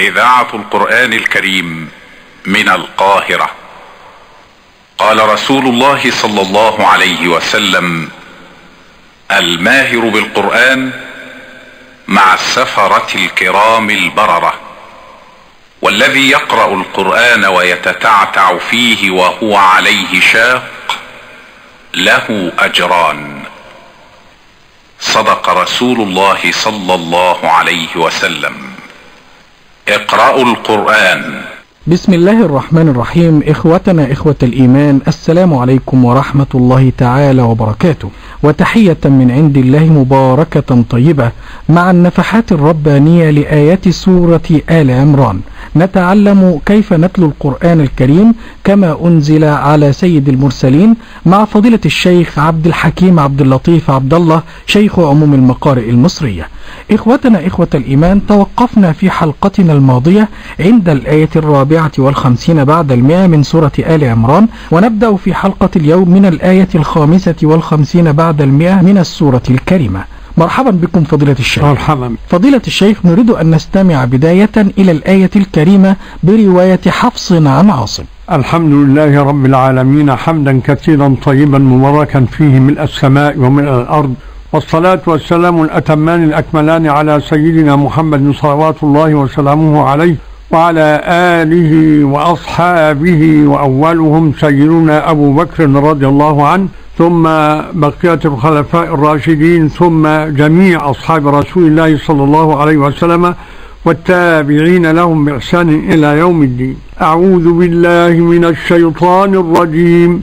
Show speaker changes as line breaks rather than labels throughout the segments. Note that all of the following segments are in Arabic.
إذاعة القرآن الكريم من القاهرة. قال رسول الله صلى الله عليه وسلم الماهر بالقرآن مع السفرة الكرام البررة والذي يقرأ القرآن ويتتعتع فيه وهو عليه شاق له أجران. صدق رسول الله صلى الله عليه وسلم. اقرأوا القرآن.
بسم الله الرحمن الرحيم. إخوتنا إخوة الإيمان السلام عليكم ورحمة الله تعالى وبركاته. وتحية من عند الله مباركة طيبة مع النفحات الربانية لآيات سورة آل عمران. نتعلم كيف نتلو القرآن الكريم كما أنزل على سيد المرسلين مع فضيلة الشيخ عبد الحكيم عبد اللطيف عبد الله شيخ عموم المقارئ المصرية. إخوتنا إخوة الإيمان توقفنا في حلقتنا الماضية عند الآية الرابعة والخمسين بعد المئة من سورة آل عمران ونبدأ في حلقة اليوم من الآية الخامسة والخمسين بعد المئة من السورة الكريمة. مرحبا بكم فضيلة الشيخ.
مرحبا.
فضيلة الشيخ نريد أن نستمع بداية إلى الآية الكريمة برواية حفص عن عاصم.
الحمد لله رب العالمين حمدا كثيرا طيبا مباركا فيه ملء السماء وملء الأرض والصلاة والسلام الأتمان الأكملان على سيدنا محمد صلوات الله وسلامه عليه وعلى آله وأصحابه وأولهم سيدنا أبو بكر رضي الله عنه ثم بقية الخلفاء الراشدين ثم جميع أصحاب رسول الله صلى الله عليه وسلم والتابعين لهم بإحسان إلى يوم الدين. أعوذ بالله من الشيطان الرجيم.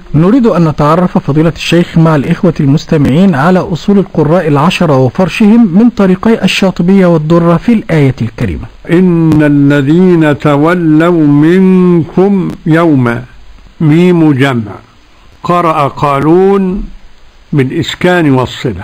نريد أن نتعرف فضيلة الشيخ مع الإخوة المستمعين على أصول القراء العشرة وفرشهم من طريقي الشاطبية والدرة في الآية الكريمة.
إن الذين تولوا منكم يوم ميم جمع. قرأ قالون بالإسكان والصلة.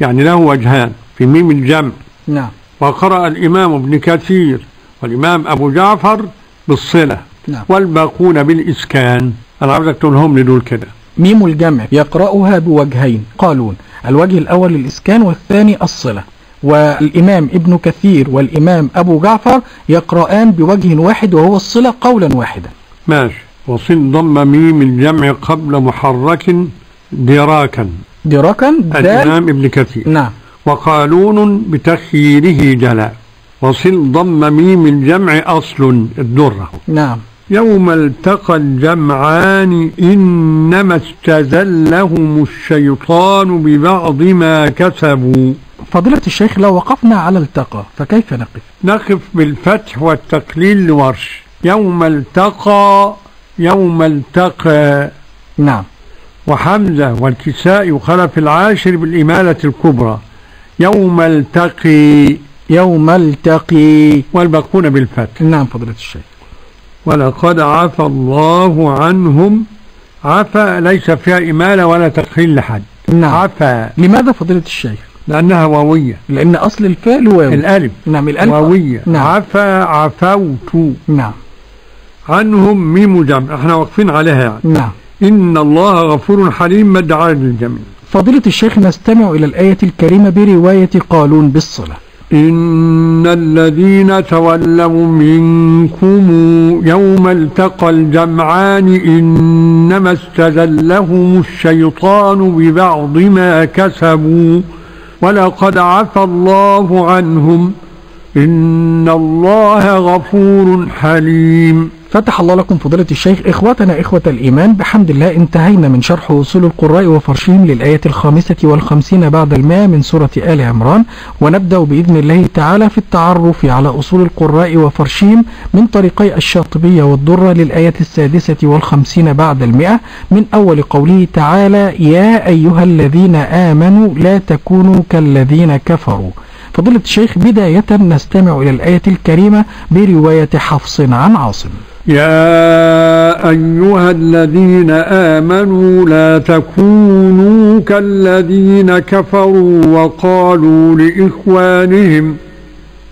يعني له وجهان في ميم الجمع.
نعم.
وقرأ الإمام ابن كثير والإمام أبو جعفر بالصلة.
نعم.
والباقون بالإسكان. أنا عاوزك تقولهم لي دول كده.
ميم الجمع يقرأها بوجهين. قالون الوجه الأول الإسكان والثاني الصلة. والإمام ابن كثير والإمام أبو جعفر يقرآن بوجه واحد وهو الصلة قولا واحدا.
ماشي. وصل ضم ميم الجمع قبل محرك دراكا.
دراكا؟
الإمام ابن كثير.
نعم.
وقالون بتخييره جلاء. وصل ضم ميم الجمع أصل الدرة.
نعم.
يوم التقى الجمعان إنما استزلهم الشيطان ببعض ما كسبوا.
فضيلة الشيخ لو وقفنا على التقى فكيف نقف؟
نقف بالفتح والتقليل لورش يوم التقى يوم التقى.
نعم.
وحمزة والكساء وخلف العاشر بالإمالة الكبرى. يوم التقي.
يوم التقي.
والباقون بالفتح.
نعم فضيلة الشيخ.
ولقد عفى الله عنهم. عفى ليس فيها إمالة ولا تقليل لحد.
نعم.
عفى.
لماذا فضيلة الشيخ؟
لأنها واوية.
لأن أصل الفعل واو.
الألف.
نعم الألف.
واوية.
نعم.
عفى عفوت.
نعم.
عنهم ميم جمع. إحنا واقفين عليها يعني.
نعم.
إن الله غفور حليم. مد على للجميع.
فضيلة الشيخ نستمع إلى الآية الكريمة برواية قالون بالصلة
إن الذين تولوا منكم يوم التقى الجمعان إنما استزلهم الشيطان ببعض ما كسبوا ولقد عفى الله عنهم إن الله غفور حليم.
فتح الله لكم فضيلة الشيخ إخوتنا إخوة الإيمان بحمد الله انتهينا من شرح وصول القراء وفرشهم للآية الخامسة والخمسين بعد الماء من سورة آل عمران. ونبدأ بإذن الله تعالى في التعرف على أصول القراء وفرشهم من طريقي الشاطبية والدرة للآية السادسة والخمسين بعد المئة من أول قوله تعالى يا أيها الذين آمنوا لا تكونوا كالذين كفروا. فضيلة الشيخ بداية نستمع إلى الآية الكريمة برواية حفص عن عاصم.
يا أيها الذين آمنوا لا تكونوا كالذين كفروا وقالوا لإخوانهم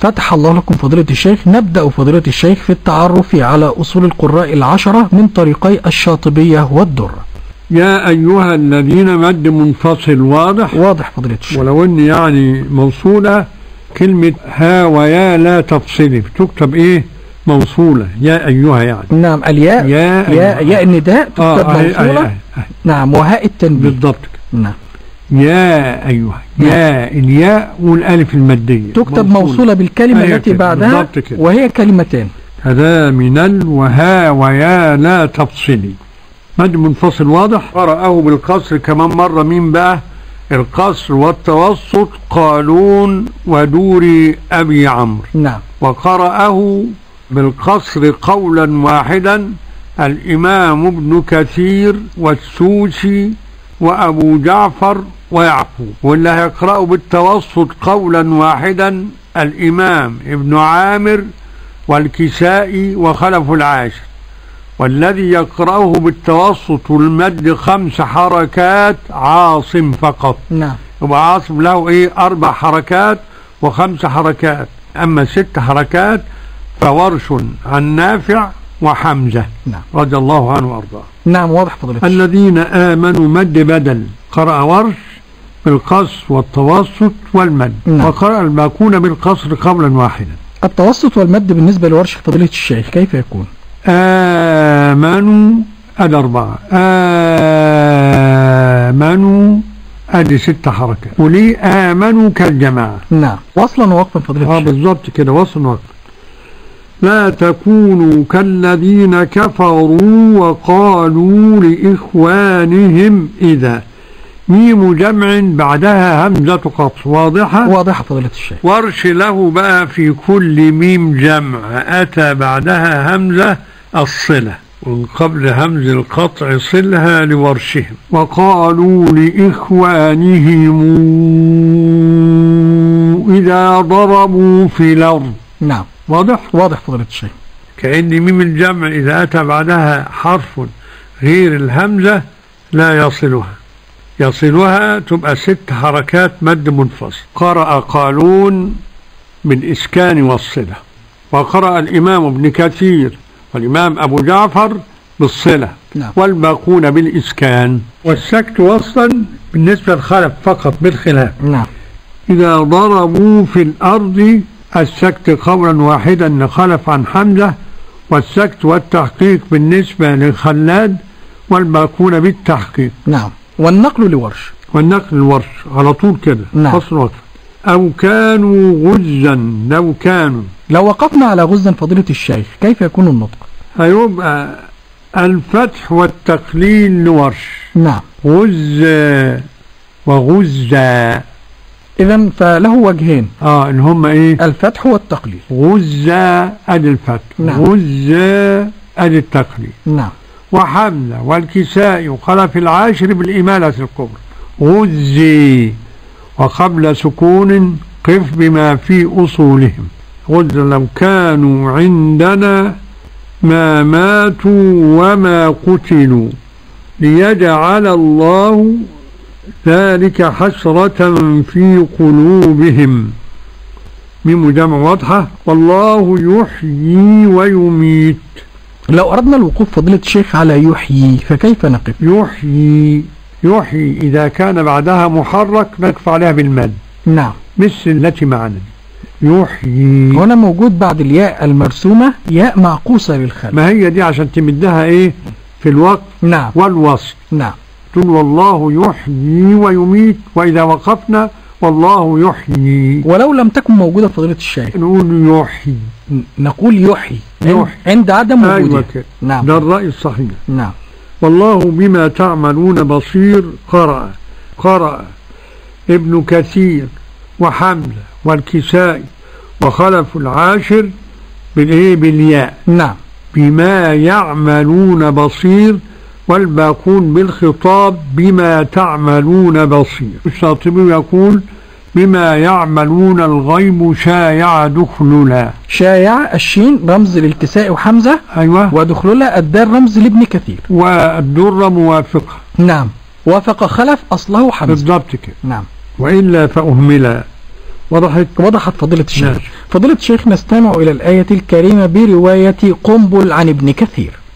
فتح الله لكم فضيلة الشيخ. نبدأ فضيلة الشيخ في التعرف على أصول القراء العشرة من طريقي الشاطبية والدر.
يا أيها الذين مد منفصل واضح.
واضح فضيلة الشيخ.
ولو ان يعني موصولة كلمة ها ويا لا تفصلي بتكتب إيه؟ موصولة. يا أيها يعني.
نعم الياء.
يا
يا. ياء النداء. تكتب
آه،
موصولة.
أهي- أهي.
نعم وهاء التنبيه.
بالضبط.
نعم.
يا أيها يا. الياء والألف المادية.
تكتب موصولة. بالكلمة التي بعدها
كده.
وهي كلمتان
هذا من ال وها ويا لا تفصلي. مد منفصل واضح؟ قرأه بالقصر كمان مرة مين بقى القصر والتوسط قالون ودور أبي عمرو.
نعم.
وقرأه بالقصر قولا واحدا. الإمام ابن كثير والسوسي وأبو جعفر ويعقوب واللي هيقرأه بالتوسط قولا واحدا الإمام ابن عامر والكسائي وخلف العاشر. والذي يقرأه بالتوسط والمد خمس حركات عاصم فقط.
نعم.
يبقى عاصم له إيه؟ أربع حركات وخمس حركات. أما ست حركات فورش عن نافع وحمزة
نعم.
رضي الله عنه وأرضاه.
نعم واضح الشيخ.
الذين آمنوا مد بدل قرأ ورش بالقصر والتوسط والمد
نعم.
وقرأ الباقون بالقصر قولا واحدا.
التوسط والمد بالنسبة لورش فضيلة الشيخ كيف يكون؟
آمنوا أدي أربعة آمنوا أدي ست حركات. وليه آمنوا كالجماعة.
نعم. وصلا ووقفا فضيلة
آه
الشيخ.
بالظبط كده وصل وقت لا تكونوا كالذين كفروا وقالوا لإخوانهم إذا. ميم جمع بعدها همزة قطع واضحة.
واضحة فضيلة الشيخ.
ورش له بقى في كل ميم جمع. أتى بعدها همزة الصلة ومن قبل همز القطع صلها لورشهم. وقالوا لإخوانهم إذا ضربوا في الأرض.
نعم.
واضح؟
واضح فضيلة الشيخ.
كأن ميم الجمع إذا أتى بعدها حرف غير الهمزة لا يصلها. يصلها تبقى ست حركات مد منفصل. قرأ قالون بالإسكان والصلة. وقرأ الإمام ابن كثير والإمام أبو جعفر بالصلة.
نعم.
والباقون بالإسكان. والسكت وصلا بالنسبة للخلف فقط بالخلاف.
نعم.
إذا ضربوا في الأرض السكت قولا واحدا لخلف عن حمزة والسكت والتحقيق بالنسبة لخلاد والباقون بالتحقيق.
نعم. والنقل لورش.
والنقل الورش على طول كده
نعم.
فصل وقف أو كانوا غزا لو كانوا.
لو وقفنا على غزا فضيلة الشيخ كيف يكون النطق؟
هيبقى الفتح والتقليل لورش.
نعم.
غز وغزة
إذا فله وجهين.
آه اللي هم إيه؟
الفتح والتقليل.
غزة ادي الفتح.
نعم.
غزة ادي التقليل.
نعم.
وحمزة والكساء وخلف العاشر بالإمالة الكبرى. غزي وقبل سكون قف بما في أصولهم. غز لو كانوا عندنا ما ماتوا وما قتلوا. ليجعل الله ذلك حسرة في قلوبهم. ميم جمع واضحة. والله يحيي ويميت.
لو أردنا الوقوف فضيلة الشيخ على يحيي فكيف نقف؟
يحيي يحيي. إذا كان بعدها محرك نقف عليها بالمد.
نعم.
مثل التي معنا. يحيي.
هنا موجود بعد الياء المرسومة ياء معقوسة للخلف
ما هي دي؟ عشان تمدها إيه؟ في الوقف
نعم.
والوصل
نعم.
والله يحيي ويميت وإذا وقفنا والله يحيي.
ولو لم تكن موجودة فضيلة الشيخ.
نقول يحيي.
نقول يحيي.
يحيي.
عند عدم
أيوة
وجودها
كده.
نعم.
ده الرأي الصحيح.
نعم.
والله بما تعملون بصير قرأ. قرأ. ابن كثير وحمزة والكسائي وخلف العاشر بالإيه؟ بالياء.
نعم.
بما يعملون بصير والباقون بالخطاب بما تعملون بصير. الشاطبي يقول بما يعملون الغيب شايع دخلنا.
شايع الشين رمز للكساء وحمزة
أيوة.
ودخلولة الدال رمز لابن كثير.
والدرة موافقة
نعم. وافق خلف أصله حمزة.
بالضبط كده.
نعم.
وإلا فأهملا وضحت
وضحت فضيلة الشيخ.
ماشي.
فضيلة الشيخ نستمع إلى الآية الكريمة برواية قنبل عن ابن كثير.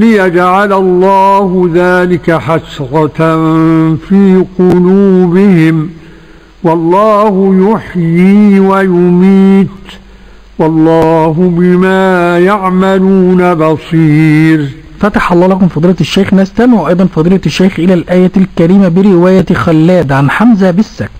ليجعل الله ذلك حسرة في قلوبهم. والله يحيي ويميت. والله بما يعملون بصير.
فتح الله لكم فضيلة الشيخ. نستمع أيضا فضيلة الشيخ إلى الآية الكريمة برواية خلاد عن حمزة بالسكت.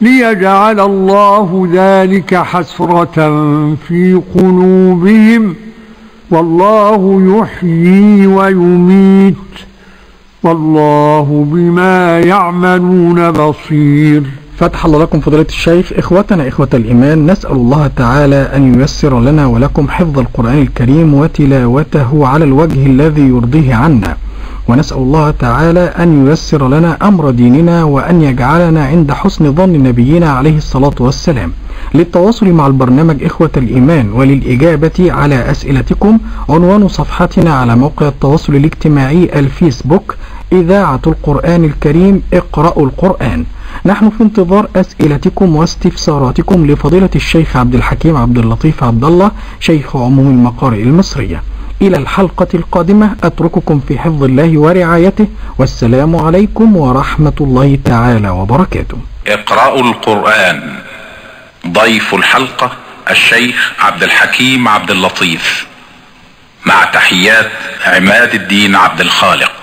ليجعل الله ذلك حسرة في قلوبهم والله يحيي ويميت والله بما يعملون بصير.
فتح الله لكم فضيلة الشيخ. إخوتنا إخوة الإيمان نسأل الله تعالى أن ييسر لنا ولكم حفظ القرآن الكريم وتلاوته على الوجه الذي يرضيه عنا. ونسأل الله تعالى أن ييسر لنا أمر ديننا وأن يجعلنا عند حسن ظن نبينا عليه الصلاة والسلام. للتواصل مع البرنامج إخوة الإيمان وللإجابة على أسئلتكم عنوان صفحتنا على موقع التواصل الاجتماعي الفيسبوك إذاعة القرآن الكريم اقرأوا القرآن. نحن في انتظار أسئلتكم واستفساراتكم لفضيلة الشيخ عبد الحكيم عبد اللطيف عبد الله شيخ عموم المقارئ المصرية. إلى الحلقة القادمة. أترككم في حفظ الله ورعايته. والسلام عليكم ورحمة الله تعالى وبركاته.
اقرأوا القرآن. ضيف الحلقة الشيخ عبد الحكيم عبد اللطيف. مع تحيات عماد الدين عبد الخالق.